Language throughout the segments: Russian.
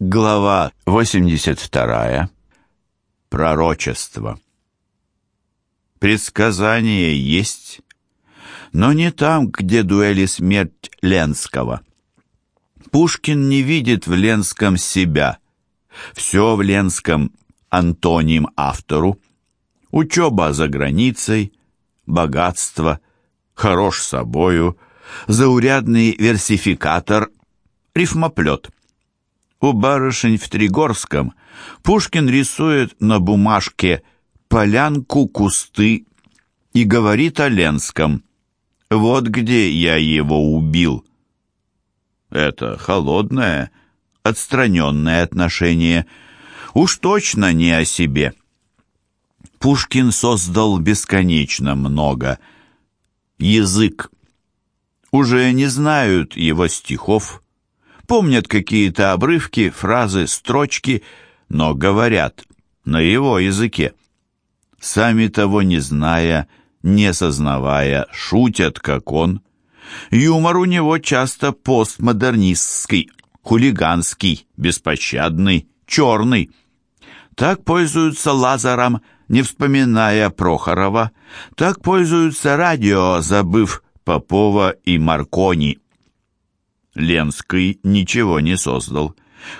Глава 82. Пророчество. Предсказание есть, но не там, где дуэли смерть Ленского. Пушкин не видит в Ленском себя. Все в Ленском антоним автору. Учеба за границей, богатство, хорош собою, заурядный версификатор, рифмоплет. У барышень в Тригорском Пушкин рисует на бумажке полянку, кусты и говорит о Ленском. «Вот где я его убил». Это холодное, отстраненное отношение. Уж точно не о себе. Пушкин создал бесконечно много. Язык. Уже не знают его стихов, помнят какие-то обрывки, фразы, строчки, но говорят на его языке. Сами того не зная, не сознавая, шутят, как он. Юмор у него часто постмодернистский, хулиганский, беспощадный, черный. Так пользуются Лазаром, не вспоминая Прохорова, так пользуются радио, забыв Попова и Маркони. Ленский ничего не создал.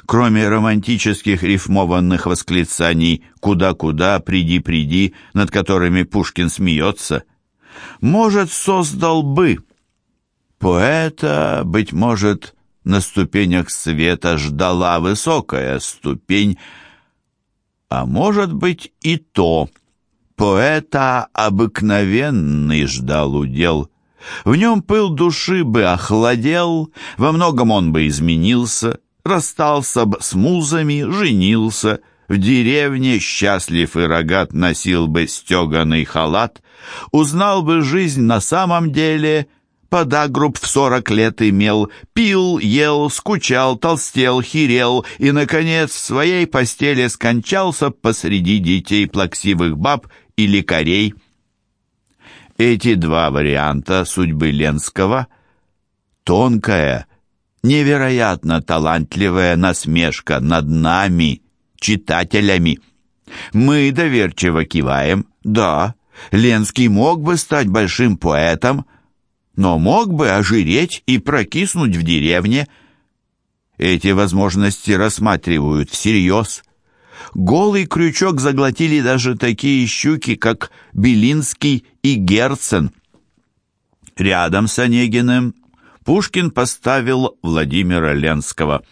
Кроме романтических рифмованных восклицаний «Куда-куда, приди-приди», над которыми Пушкин смеется, может, создал бы. Поэта, быть может, на ступенях света ждала высокая ступень, а может быть и то. Поэта обыкновенный ждал удел — в нем пыл души бы охладел, во многом он бы изменился, расстался бы с музами, женился, в деревне счастлив и рогат носил бы стеганый халат, узнал бы жизнь на самом деле, подагруб в сорок лет имел, пил, ел, скучал, толстел, хирел и, наконец, в своей постели скончался посреди детей плаксивых баб и лекарей. Эти два варианта судьбы Ленского — тонкая, невероятно талантливая насмешка над нами, читателями. Мы доверчиво киваем, да, Ленский мог бы стать большим поэтом, но мог бы ожиреть и прокиснуть в деревне. Эти возможности рассматривают всерьез – Голый крючок заглотили даже такие щуки, как Белинский и Герцен. Рядом с Онегиным Пушкин поставил Владимира Ленского.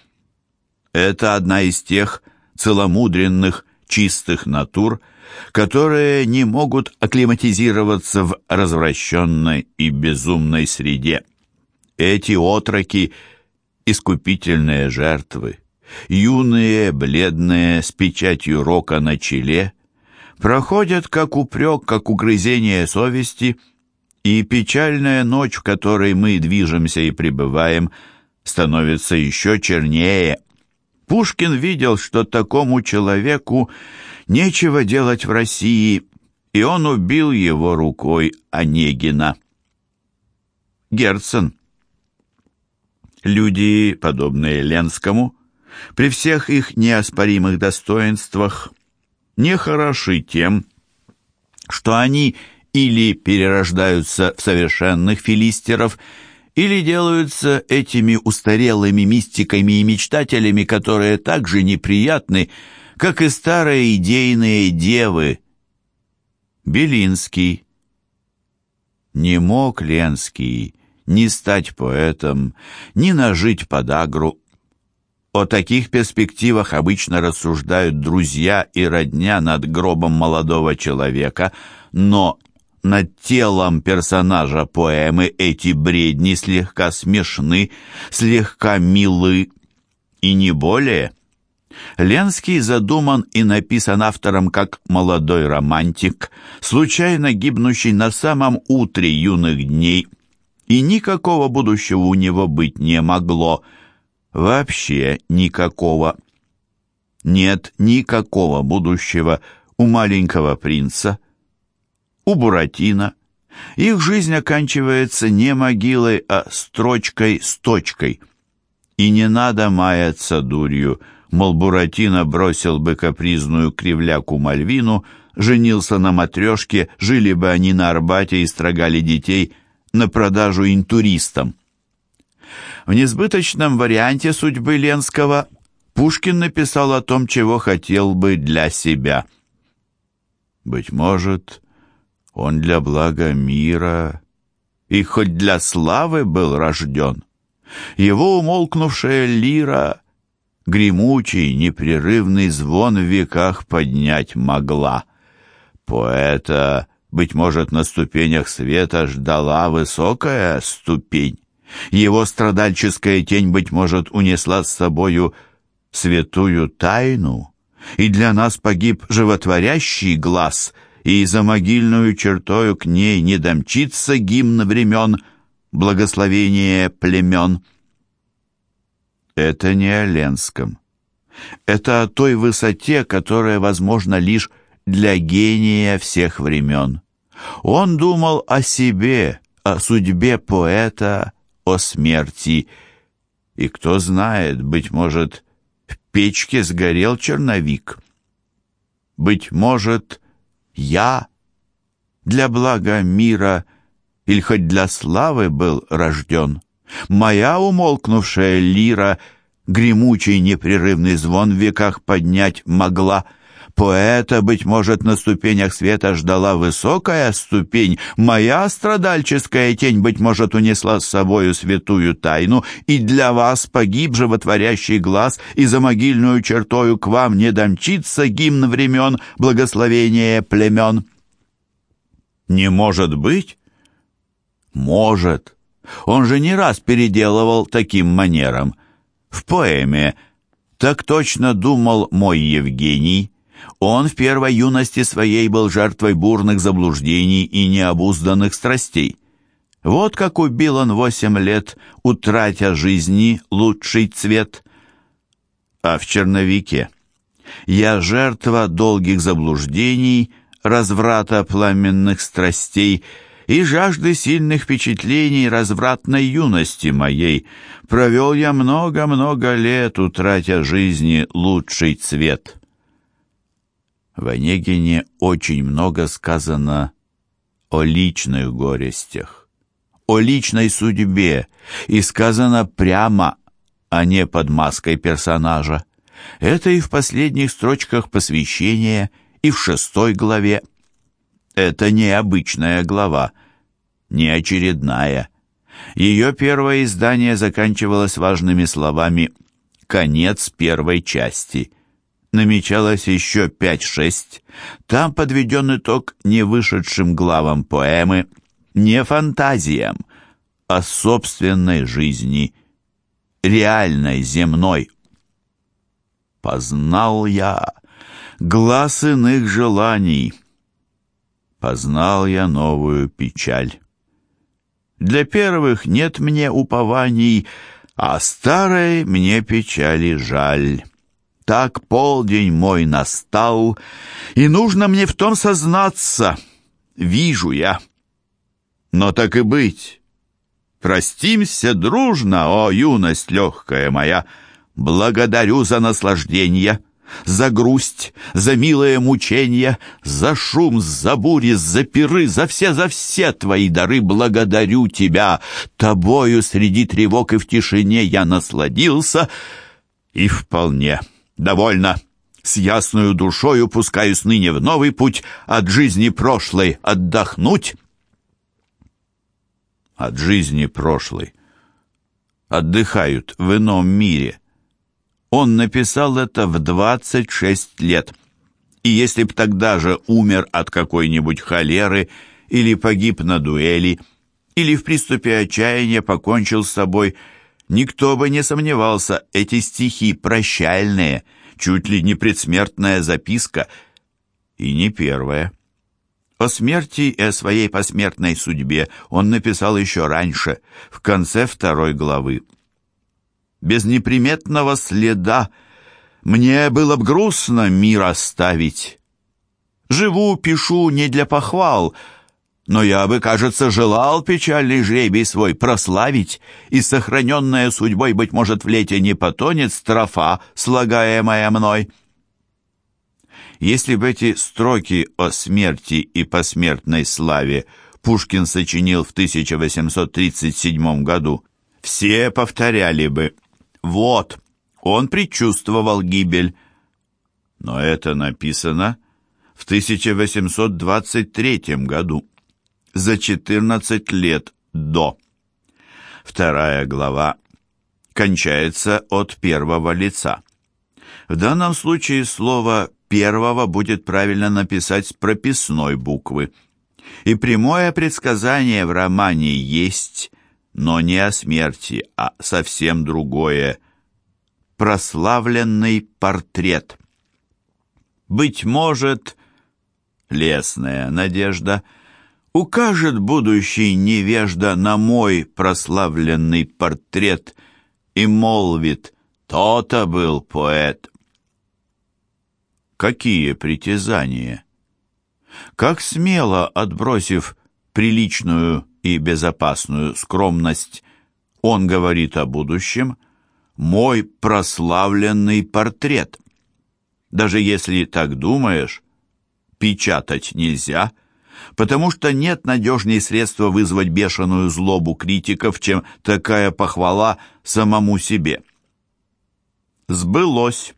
Это одна из тех целомудренных, чистых натур, которые не могут акклиматизироваться в развращенной и безумной среде. Эти отроки — искупительные жертвы, юные, бледные, с печатью рока на челе, проходят как упрек, как угрызение совести, и печальная ночь, в которой мы движемся и пребываем, становится еще чернее. Пушкин видел, что такому человеку нечего делать в России, и он убил его рукой Онегина. Герцен. Люди, подобные Ленскому, при всех их неоспоримых достоинствах не хороши тем, что они или перерождаются в совершенных филистеров, или делаются этими устарелыми мистиками и мечтателями, которые так же неприятны, как и старые идейные девы. Белинский. Не мог Ленский ни стать поэтом, ни нажить подагру о таких перспективах обычно рассуждают друзья и родня над гробом молодого человека, но над телом персонажа поэмы эти бредни слегка смешны, слегка милы. И не более. Ленский задуман и написан автором как молодой романтик, случайно гибнущий на самом утре юных дней, и никакого будущего у него быть не могло – Вообще никакого. Нет никакого будущего у маленького принца, у Буратино. Их жизнь оканчивается не могилой, а строчкой с точкой. И не надо маяться дурью, мол, Буратино бросил бы капризную кривляку Мальвину, женился на матрешке, жили бы они на Арбате и строгали детей на продажу интуристам. В несбыточном варианте судьбы Ленского Пушкин написал о том, чего хотел бы для себя. Быть может, он для блага мира и хоть для славы был рожден. Его умолкнувшая лира гремучий, непрерывный звон в веках поднять могла. Поэта, быть может, на ступенях света ждала высокая ступень. Его страдальческая тень, быть может, унесла с собою святую тайну, и для нас погиб животворящий глаз, и за могильную чертою к ней не домчится гимн времен, благословение племен. Это не о Ленском. Это о той высоте, которая возможна лишь для гения всех времен. Он думал о себе, о судьбе поэта, о смерти. И кто знает, быть может, в печке сгорел черновик. Быть может, я для блага мира или хоть для славы был рожден. Моя умолкнувшая лира гремучий непрерывный звон в веках поднять могла — Поэта, быть может, на ступенях света ждала высокая ступень. Моя страдальческая тень, быть может, унесла с собою святую тайну, и для вас погиб животворящий глаз, и за могильную чертою к вам не домчится гимн времен, благословение племен. Не может быть? Может. Он же не раз переделывал таким манером. В поэме «Так точно думал мой Евгений» Он в первой юности своей был жертвой бурных заблуждений и необузданных страстей. Вот как убил он восемь лет, утратя жизни лучший цвет. А в черновике «Я жертва долгих заблуждений, разврата пламенных страстей и жажды сильных впечатлений развратной юности моей. Провел я много-много лет, утратя жизни лучший цвет». В Онегине очень много сказано о личных горестях, о личной судьбе, и сказано прямо, а не под маской персонажа. Это и в последних строчках посвящения, и в шестой главе. Это не обычная глава, не очередная. Ее первое издание заканчивалось важными словами «Конец первой части» намечалось еще пять-шесть. Там подведен итог не вышедшим главам поэмы, не фантазиям, а собственной жизни, реальной, земной. Познал я глаз иных желаний, познал я новую печаль. Для первых нет мне упований, а старой мне печали жаль. Так полдень мой настал, и нужно мне в том сознаться. Вижу я. Но так и быть. Простимся дружно, о юность легкая моя. Благодарю за наслаждение, за грусть, за милое мучение, за шум, за бури, за пиры, за все, за все твои дары благодарю тебя. Тобою среди тревог и в тишине я насладился, и вполне Довольно. С ясною душою пускаюсь ныне в новый путь от жизни прошлой отдохнуть. От жизни прошлой. Отдыхают в ином мире. Он написал это в 26 лет. И если б тогда же умер от какой-нибудь холеры или погиб на дуэли, или в приступе отчаяния покончил с собой – Никто бы не сомневался, эти стихи прощальные, чуть ли не предсмертная записка, и не первая. О смерти и о своей посмертной судьбе он написал еще раньше, в конце второй главы. «Без неприметного следа мне было б грустно мир оставить. Живу, пишу не для похвал, но я бы, кажется, желал печальный жребий свой прославить, и сохраненная судьбой, быть может, в лете не потонет строфа, слагаемая мной. Если бы эти строки о смерти и посмертной славе Пушкин сочинил в 1837 году, все повторяли бы «Вот, он предчувствовал гибель». Но это написано в 1823 году за 14 лет до. Вторая глава кончается от первого лица. В данном случае слово «первого» будет правильно написать с прописной буквы. И прямое предсказание в романе есть, но не о смерти, а совсем другое. Прославленный портрет. Быть может, лесная надежда – укажет будущий невежда на мой прославленный портрет и молвит «То-то был поэт». Какие притязания! Как смело, отбросив приличную и безопасную скромность, он говорит о будущем «мой прославленный портрет». Даже если так думаешь, печатать нельзя – потому что нет надежнее средства вызвать бешеную злобу критиков, чем такая похвала самому себе. Сбылось.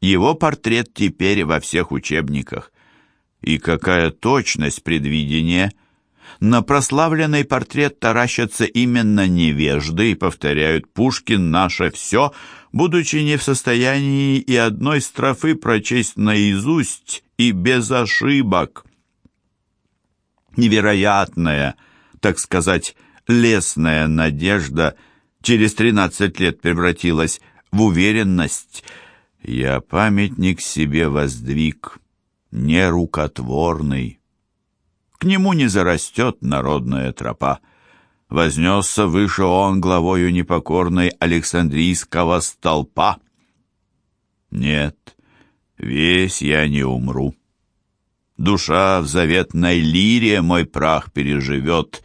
Его портрет теперь во всех учебниках. И какая точность предвидения! На прославленный портрет таращатся именно невежды и повторяют «Пушкин наше все», будучи не в состоянии и одной строфы прочесть наизусть и без ошибок невероятная, так сказать, лесная надежда через тринадцать лет превратилась в уверенность. Я памятник себе воздвиг, нерукотворный. К нему не зарастет народная тропа. Вознесся выше он главою непокорной Александрийского столпа. Нет, весь я не умру. Душа в заветной лире мой прах переживет,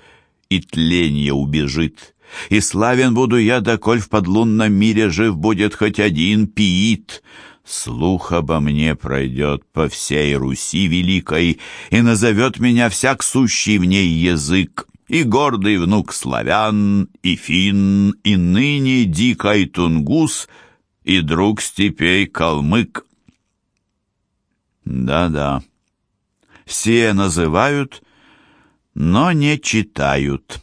и тленье убежит. И славен буду я, доколь в подлунном мире жив будет хоть один пиит. Слух обо мне пройдет по всей Руси великой, и назовет меня всяк сущий в ней язык, и гордый внук славян, и фин, и ныне дикой тунгус, и друг степей калмык. Да-да все называют, но не читают.